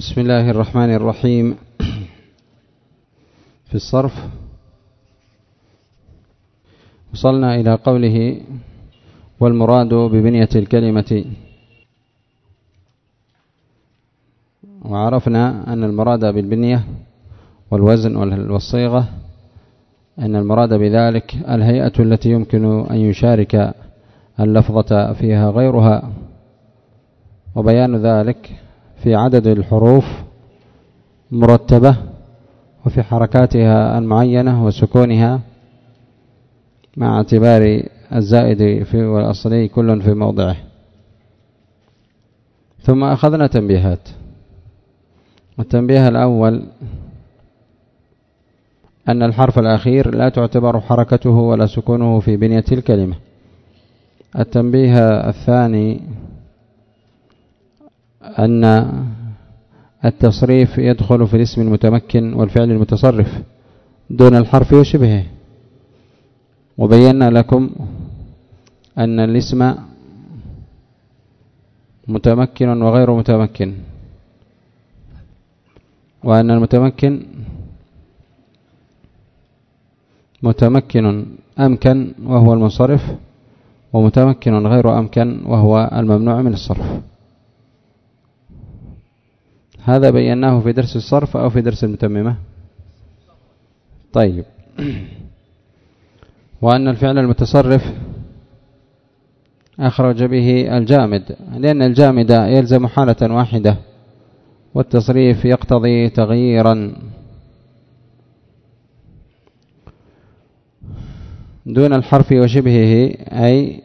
بسم الله الرحمن الرحيم. في الصرف وصلنا إلى قوله والمراد ببنية الكلمة. وعرفنا أن المراد بالبنية والوزن والصيغة أن المراد بذلك الهيئة التي يمكن أن يشارك اللفظة فيها غيرها. وبيان ذلك في عدد الحروف مرتبة وفي حركاتها المعينة وسكونها مع اعتبار الزائد في والأصلي كل في موضعه. ثم أخذنا تنبيهات. التنبيه الأول أن الحرف الأخير لا تعتبر حركته ولا سكونه في بنية الكلمة. التنبيه الثاني أن التصريف يدخل في الاسم المتمكن والفعل المتصرف دون الحرف وشبهه وبينا لكم أن الاسم متمكن وغير متمكن وأن المتمكن متمكن أمكن وهو المنصرف ومتمكن غير أمكن وهو الممنوع من الصرف. هذا بيناه في درس الصرف أو في درس المتممة؟ طيب. وأن الفعل المتصرف أخرج به الجامد. لأن الجامد يلزم حالة واحدة والتصريف يقتضي تغييرا. دون الحرف وشبهه أي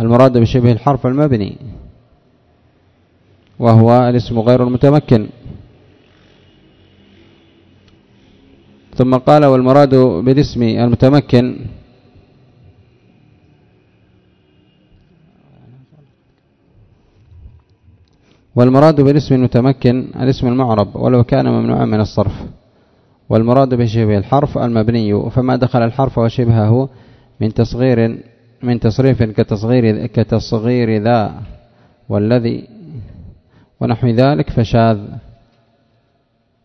المراد بشبه الحرف المبني. وهو الاسم غير المتمكن. ثم قال والمراد بالاسم المتمكن. والمراد بالاسم المتمكن الاسم المعرب ولو كان ممنوعا من الصرف. والمراد بشبه الحرف المبني فما دخل الحرف وشبهه من تصغير من تصريف كتصغير كتصغير ذا والذي ونحو ذلك فشاذ.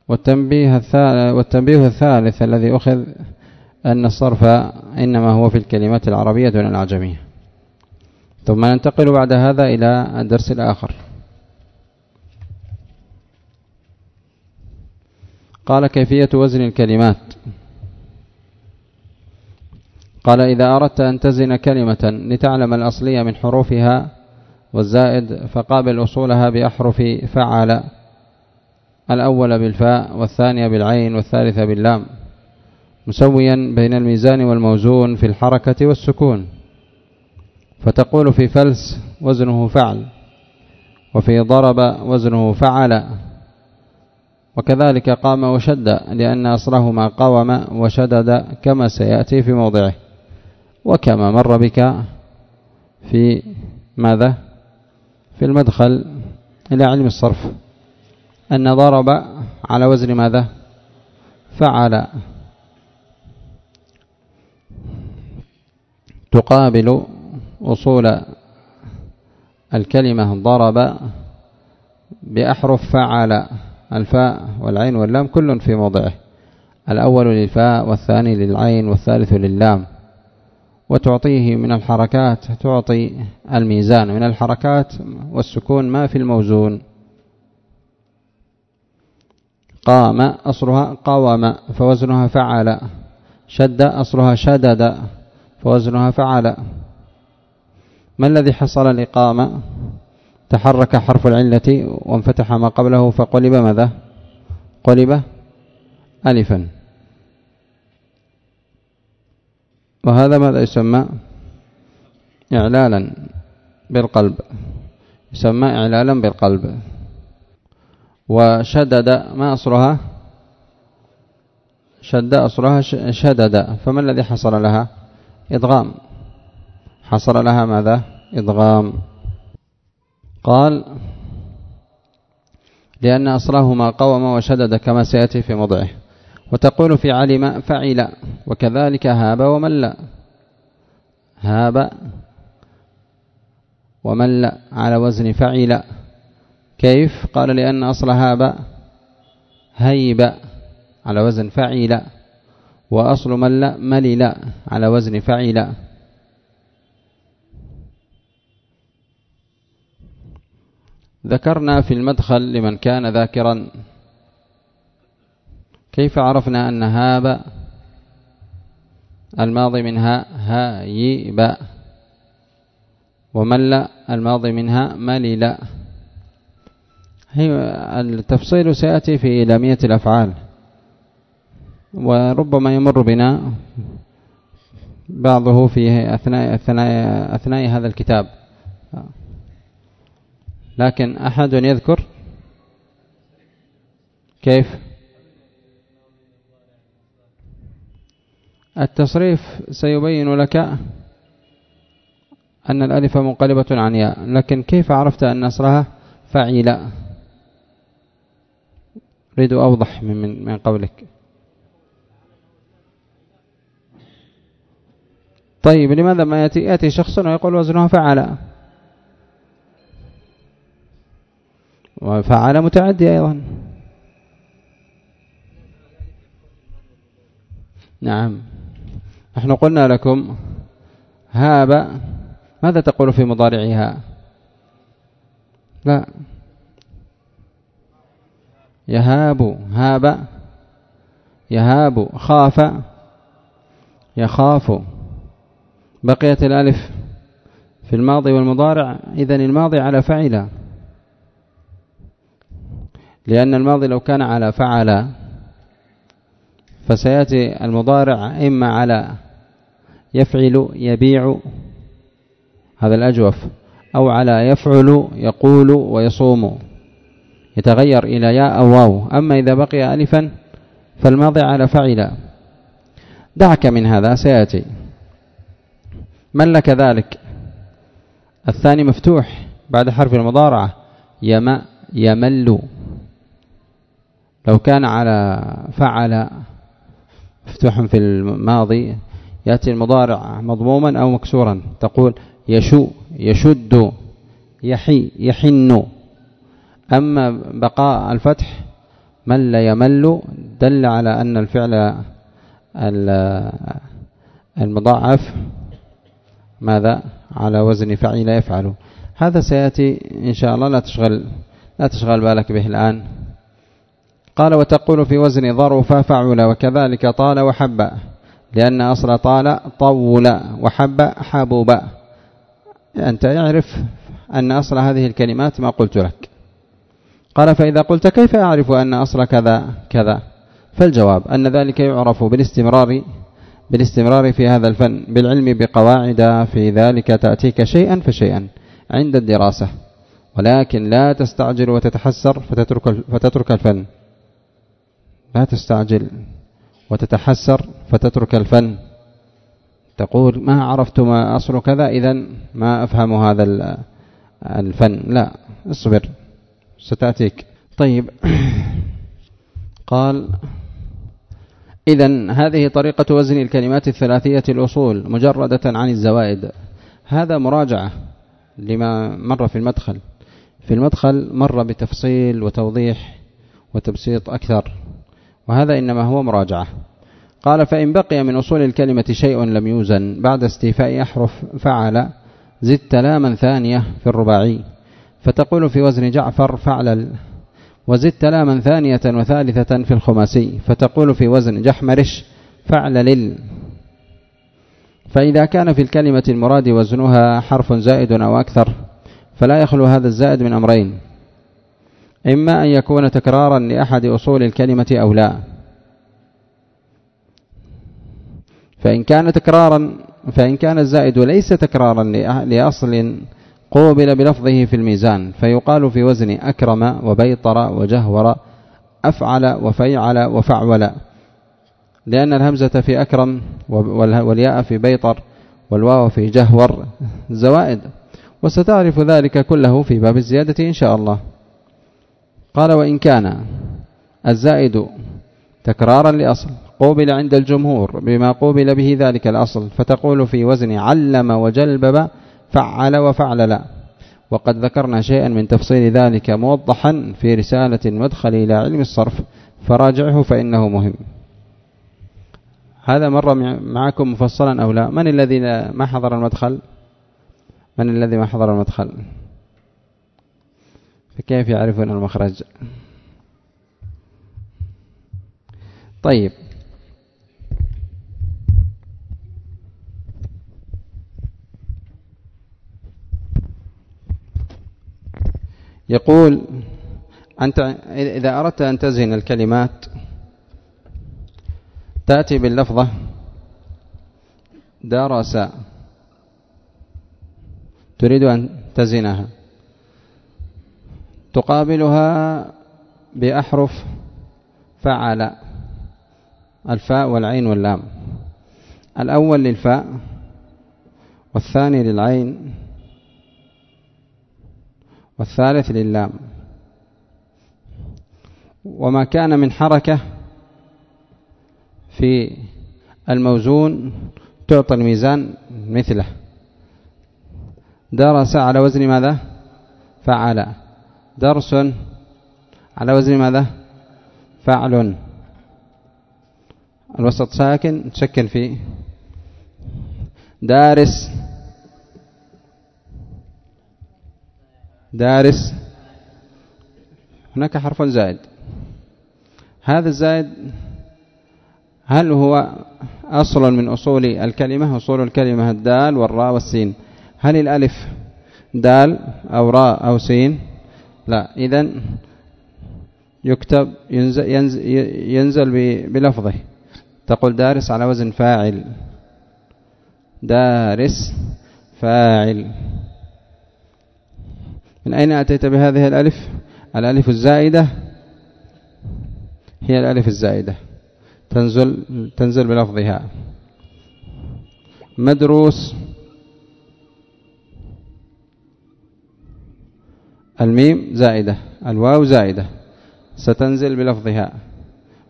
والتنبيه الثالث, والتنبيه الثالث الذي أخذ أن الصرف إنما هو في الكلمات العربية دون العجمية. ثم ننتقل بعد هذا إلى الدرس الآخر. قال كيفية وزن الكلمات. قال إذا أردت أن تزن كلمة لتعلم الأصلية من حروفها والزائد فقابل أصولها بأحرف فعل الأول بالفاء والثانية بالعين والثالثة باللام مسويا بين الميزان والموزون في الحركة والسكون فتقول في فلس وزنه فعل وفي ضرب وزنه فعل وكذلك قام وشد لأن أصلهما قوم وشدد كما سيأتي في موضعه وكما مر بك في ماذا؟ في المدخل إلى علم الصرف. أن ضرب على وزن ماذا؟ فعل. تقابل أصول الكلمة ضرب بأحرف فعل. الفاء والعين واللام كل في موضعه. الأول للفاء والثاني للعين والثالث لللام. وتعطيه من الحركات تعطي الميزان من الحركات والسكون ما في الموزون. قام أصلها قوم فوزنها فعل. شد أصلها شدد فوزنها فعل. ما الذي حصل الإقامة تحرك حرف العلة وانفتح ما قبله فقلب ماذا؟ قلب ألفا. وهذا ماذا يسمى؟ إعلالا بالقلب. يسمى إعلالا بالقلب. وشدد ما أصلها؟ شد أصلها شدد. فما الذي حصل لها؟ إدغام. حصل لها ماذا؟ إدغام. قال لأن أصلهما قوم وشدد كما سيأتي في موضعه. وتقول في علم فعل وكذلك هاب ومل. هاب ومل على وزن فعل. كيف؟ قال لأن أصل هاب هيب على وزن فعيل وأصل مل ملل على وزن فعيل ذكرنا في المدخل لمن كان ذاكرا. كيف عرفنا أن هاب الماضي منها هايب؟ ومل الماضي منها ملل؟ هي التفصيل سيأتي في إلامية الأفعال. وربما يمر بنا بعضه في أثناء, أثناء, أثناء هذا الكتاب. لكن أحد يذكر؟ كيف؟ التصريف سيبين لك أن الألف منقلبة عن ياء لكن كيف عرفت أن أصلها فعيلة أريد أوضح من, من, من قولك. طيب لماذا ما يأتي, يأتي شخص ويقول وزنها فعل. وفعل متعدي أيضا. نعم. نحن قلنا لكم هاب ماذا تقول في مضارعها؟ لا. يهاب هاب. يهاب خاف. يخاف. بقيت الألف في الماضي والمضارع إذن الماضي على فعل. لأن الماضي لو كان على فعل فسيأتي المضارع إما على يفعل يبيع هذا الأجوف أو على يفعل يقول ويصوم يتغير إلى ياء أو واو. أما إذا بقي ألفا فالماضي على فعل. دعك من هذا سيأتي. من لك ذلك؟ الثاني مفتوح بعد حرف المضارعة. يم يمل. لو كان على فعل مفتوحا في الماضي يأتي المضارع مضموما أو مكسورا. تقول يشو يشد يحي يحن. أما بقاء الفتح مل يمل؟ دل على أن الفعل المضاعف ماذا؟ على وزن فعل يفعل. هذا سيأتي إن شاء الله. لا تشغل لا تشغل بالك به الآن. قال وتقول في وزن ظرف فعل وكذلك طال وحب لأن أصل طال طول وحب حبوب. أنت يعرف أن أصل هذه الكلمات ما قلت لك. قال فإذا قلت كيف أعرف أن أصل كذا كذا؟ فالجواب أن ذلك يعرف بالاستمرار بالاستمرار في هذا الفن بالعلم بقواعد في ذلك تأتيك شيئا فشيئا عند الدراسة. ولكن لا تستعجل وتتحسر فتترك, فتترك الفن. لا تستعجل وتتحسر فتترك الفن. تقول ما عرفت ما أصل كذا إذا ما أفهم هذا الفن. لا اصبر ستأتيك. طيب. قال إذا هذه طريقة وزن الكلمات الثلاثية الأصول مجردة عن الزوائد. هذا مراجعة لما مر في المدخل. في المدخل مر بتفصيل وتوضيح وتبسيط أكثر. وهذا إنما هو مراجعة. قال فإن بقي من أصول الكلمة شيء لم يوزن بعد استيفاء أحرف فعل زدت لاما ثانية في الرباعي. فتقول في وزن جعفر فعل وزدت لاما ثانية وثالثة في الخماسي. فتقول في وزن جحمرش فعل لل. فإذا كان في الكلمة المراد وزنها حرف زائد أو أكثر فلا يخلو هذا الزائد من أمرين. إما أن يكون تكرارا لأحد أصول الكلمة أو لا. فإن كان تكرارا فإن كان الزائد ليس تكرارا لأصل قوبل بلفظه في الميزان فيقال في وزن أكرم وبيطر وجهور أفعل وفيعل وفعول. لأن الهمزة في أكرم والياء في بيطر والواو في جهور زوائد. وستعرف ذلك كله في باب الزيادة إن شاء الله. قال وإن كان الزائد تكرارا لأصل قوبل عند الجمهور بما قوبل به ذلك الأصل فتقول في وزن علم وجلبب فعل وفعل لا. وقد ذكرنا شيئا من تفصيل ذلك موضحا في رسالة المدخل إلى علم الصرف فراجعه فإنه مهم. هذا مر معكم مفصلا أو لا؟ من الذي ما حضر المدخل؟ من الذي ما حضر المدخل؟ فكيف يعرفون المخرج؟ طيب. يقول أنت إذا أردت أن تزن الكلمات تأتي باللفظة درس. تريد أن تزنها. تقابلها بأحرف فعل الفاء والعين واللام. الأول للفاء والثاني للعين والثالث للام وما كان من حركة في الموزون تعطى الميزان مثله. درس على وزن ماذا؟ فعل. درس على وزن ماذا؟ فعل. الوسط ساكن تشكل فيه دارس. دارس. هناك حرف زائد. هذا الزائد هل هو أصل من أصول الكلمة؟ أصول الكلمة الدال والراء والسين. هل الألف دال أو راء أو سين؟ لا إذا يكتب ينزل, ينزل, ينزل بلفظه. تقول دارس على وزن فاعل. دارس فاعل. من أين أتيت بهذه الألف؟ الألف الزائدة. هي الألف الزائدة. تنزل تنزل بلفظها. مدروس. الميم زائدة الواو زائدة ستنزل بلفظها.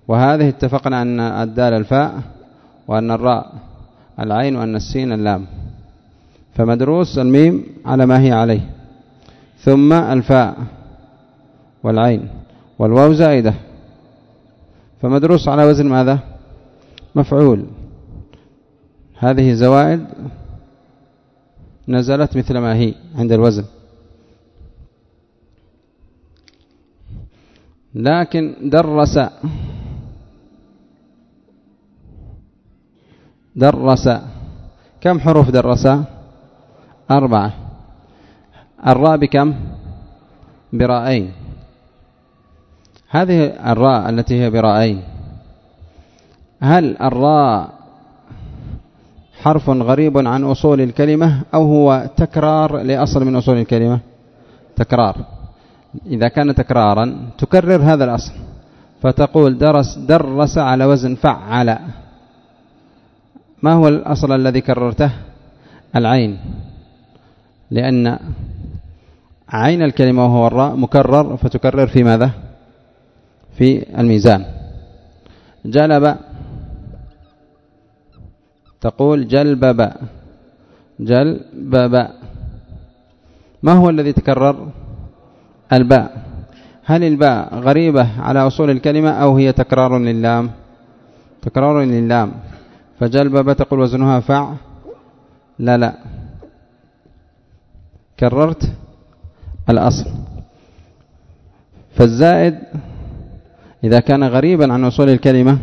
وهذه اتفقنا أن الدال الفاء وأن الراء العين وأن السين اللام. فمدروس الميم على ما هي عليه. ثم الفاء والعين والواو زائدة. فمدروس على وزن ماذا؟ مفعول. هذه زوائد نزلت مثل ما هي عند الوزن. لكن درس درس كم حروف درس؟ أربعة. الراء بكم؟ براءين. هذه الراء التي هي براءين. هل الراء حرف غريب عن أصول الكلمة أو هو تكرار لأصل من أصول الكلمة؟ تكرار. إذا كان تكرارا تكرر هذا الأصل. فتقول درس درس على وزن فعل. ما هو الأصل الذي كررته؟ العين. لأن عين الكلمة وهو الراء مكرر فتكرر في ماذا؟ في الميزان. جلب. تقول جلبب. جلبب. ما هو الذي تكرر؟ الباء. هل الباء غريبة على أصول الكلمة أو هي تكرار للام؟ تكرار للام. فجلبب تقول وزنها فع. لا لا. كررت الأصل. فالزائد إذا كان غريبا عن أصول الكلمة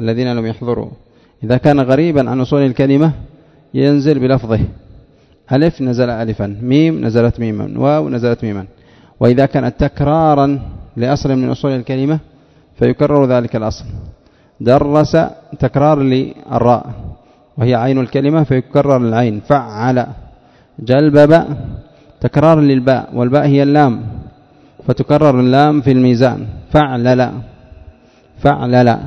الذين لم يحضروا. إذا كان غريبا عن أصول الكلمة ينزل بلفظه. ألف نزل ألفا. ميم نزلت ميما. واو نزلت ميما. وإذا كانت تكرارا لأصل من أصول الكلمة فيكرر ذلك الأصل. درس تكرار للراء وهي عين الكلمة فيكرر العين فعل. جلبب. تكرار للباء والباء هي اللام فتكرر اللام في الميزان. فعلل. فعلل.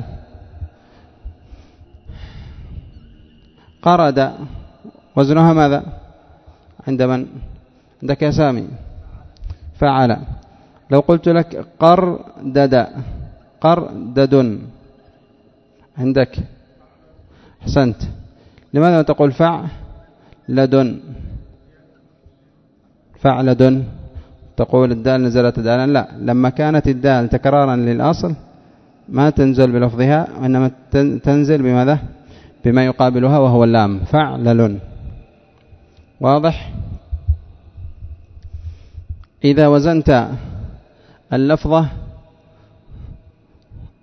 قرد وزنها ماذا؟ عند من؟ عندك يا سامي. فعل. لو قلت لك قردد قردد عندك. حسنت لماذا تقول فع لدن فعلد. تقول الدال نزلت دالا؟ لا. لما كانت الدال تكرارا للأصل ما تنزل بلفظها وإنما تنزل بماذا؟ بما يقابلها وهو اللام. فعلل واضح؟ إذا وزنت اللفظة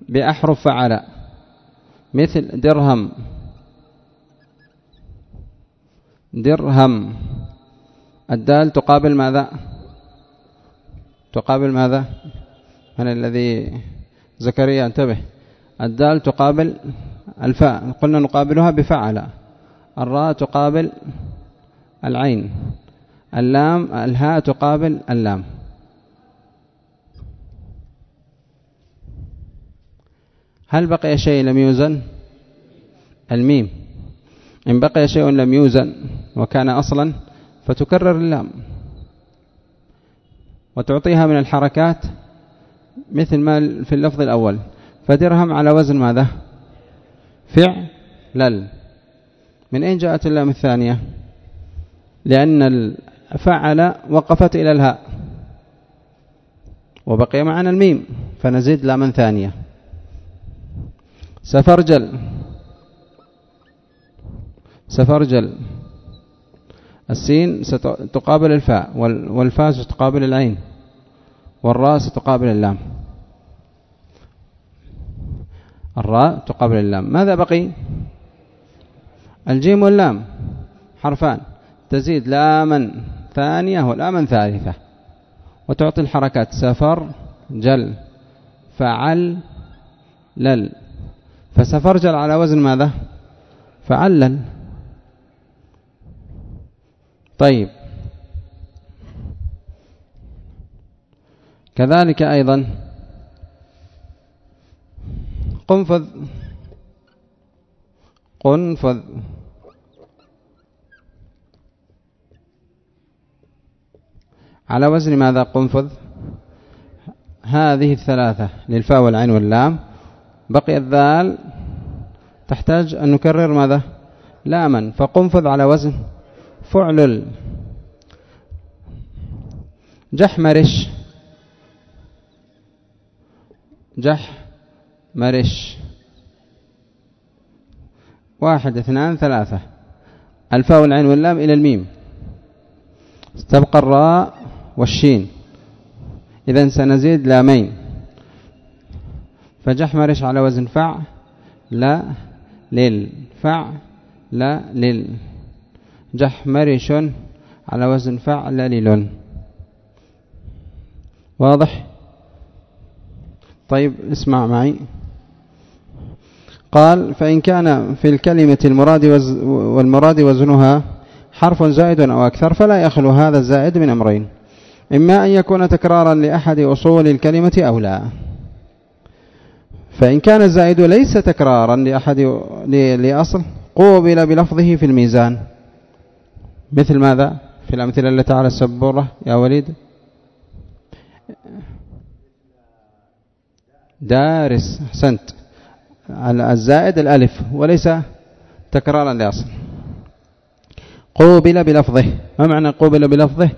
بأحرف فعل مثل درهم. درهم. الدال تقابل ماذا؟ تقابل ماذا؟ من الذي زكريا انتبه. الدال تقابل الفاء قلنا نقابلها بفعل. الراء تقابل العين. اللام الهاء تقابل اللام. هل بقي شيء لم يوزن؟ الميم. إن بقي شيء لم يوزن وكان أصلا فتكرر اللام. وتعطيها من الحركات مثل ما في اللفظ الأول. فدرهم على وزن ماذا؟ فعلل من أين جاءت اللام الثانية؟ لأن الفعل وقفت إلى الهاء. وبقي معنا الميم فنزيد لاما ثانية. سفرجل. سفرجل. السين ستقابل الفاء والفاء ستقابل العين والراء ستقابل اللام. الراء تقابل اللام. ماذا بقي؟ الجيم واللام حرفان. تزيد لاما ثانية ولاما ثالثة. وتعطي الحركات سفر جل. فعل لل. فسفرجل على وزن ماذا؟ فعلل طيب. كذلك أيضا. قنفذ قنفذ على وزن ماذا؟ قنفذ هذه الثلاثة للفاء والعين واللام. بقي الذال تحتاج أن نكرر ماذا؟ لاما. فقنفذ على وزن فعلل جحمرش. جحمرش. واحد اثنان ثلاثة. الفاء والعين واللام إلى الميم. تبقى الراء. والشين. إذا سنزيد لامين. فجحمرش على وزن فع لا لل فع لا لل جحمرش على وزن فعلل واضح؟ طيب اسمع معي. قال فإن كان في الكلمة المراد والمراد وزنها حرف زائد أو أكثر فلا يخلو هذا الزائد من أمرين. إما أن يكون تكرارا لأحد أصول الكلمة أو لا. فإن كان الزائد ليس تكرارا لأحد لأصل قوبل بلفظه في الميزان. مثل ماذا؟ في الأمثلة التي على السبورة يا وليد. دارس أحسنت. الزائد الألف وليس تكرارا لأصل. قوبل بلفظه. ما معنى قوبل بلفظه؟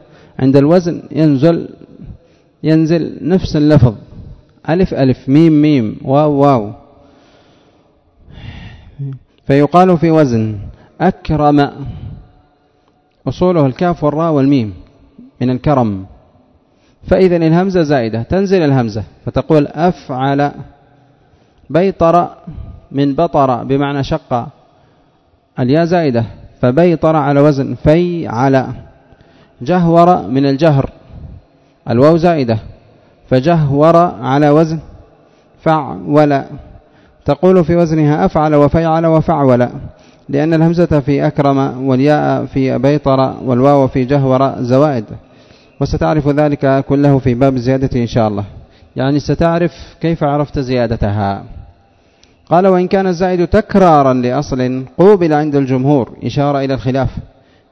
عند الوزن ينزل ينزل نفس اللفظ. ألف ألف ميم ميم واو واو. فيقال في وزن أكرم. أصوله الكاف والراء والميم من الكرم. فإذا الهمزة زائدة تنزل الهمزة فتقول أفعل بيطر من بطر بمعنى شق. الياء زائدة فبيطر على وزن في على جهور من الجهر الواو زائدة فجهور على وزن فعول. تقول في وزنها أفعل وفيعل وفعول لأن الهمزة في أكرم والياء في بيطر والواو في جهور زوائد. وستعرف ذلك كله في باب الزيادة إن شاء الله. يعني ستعرف كيف عرفت زيادتها. قال وإن كان الزائد تكرارا لأصل قوبل عند الجمهور إشارة إلى الخلاف.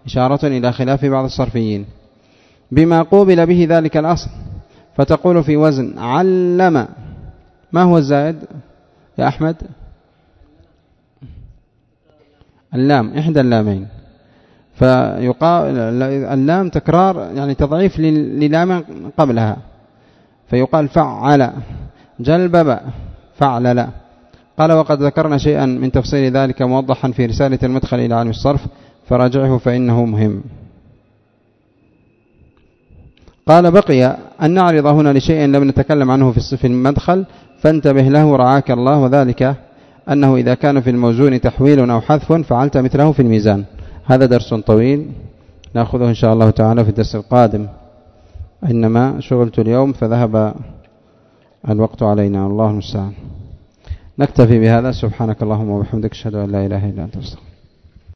إشارة إلى خلاف بعض الصرفيين. بما قوبل به ذلك الأصل فتقول في وزن علم. ما هو الزائد يا أحمد؟ اللام إحدى اللامين. فيقال اللام تكرار يعني تضعيف للام قبلها. فيقال فعل جلبب فعلل قال وقد ذكرنا شيئا من تفصيل ذلك موضحا في رسالة المدخل إلى علم الصرف فراجعه فإنه مهم. قال بقي أن نعرض هنا لشيء لم نتكلم عنه في المدخل فانتبه له رعاك الله وذلك أنه إذا كان في الموزون تحويل أو حذف فعلت مثله في الميزان. هذا درس طويل نأخذه إن شاء الله تعالى في الدرس القادم. إنما شغلت اليوم فذهب الوقت علينا الله المستعان. نكتفي بهذا سبحانك اللهم وبحمدك أشهد أن لا إله إلا أنت أستغفرك.